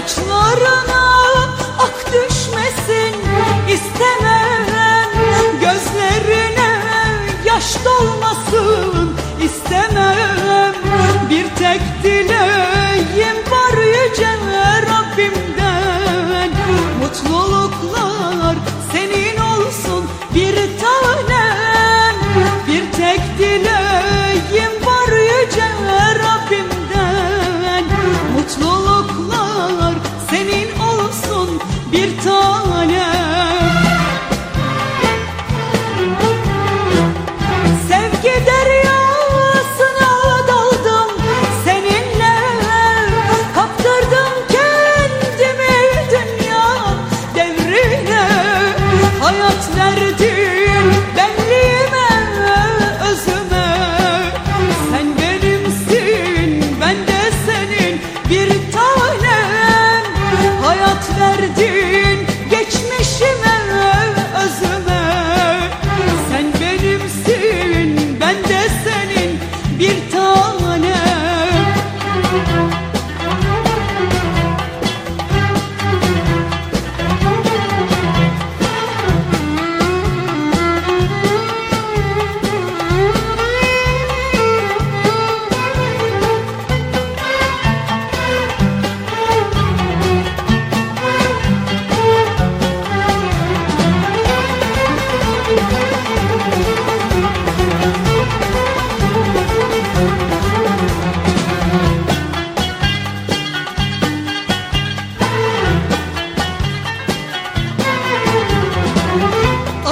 Saçlarına ak düşmesin istemem Gözlerine yaş dolmasın istemem Bir tek dileğim var yüce Rabbimden. Mutluluklar senin olsun bir tanem. Bir tek dileğim var yüce Rabbimden.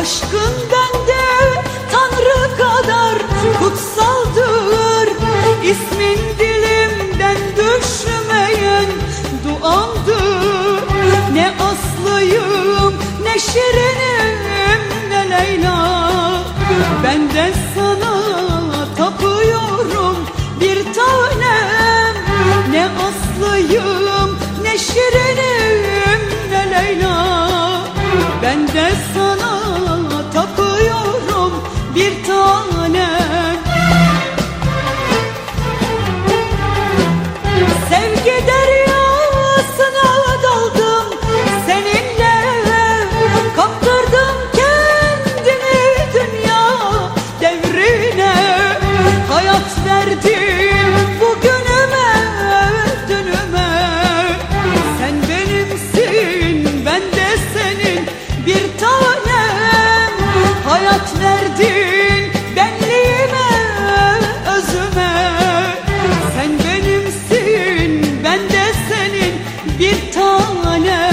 Aşkın bende Tanrı kadar kutsaldır. İsmin dilimden düşmeyen duandır Ne aslıyım ne şirinim ne Leyla. Benden sana Özledim bugünüme dünüme Sen benimsin ben de senin bir tanem. Hayat verdin benliğime özüme. Sen benimsin ben de senin bir tanem.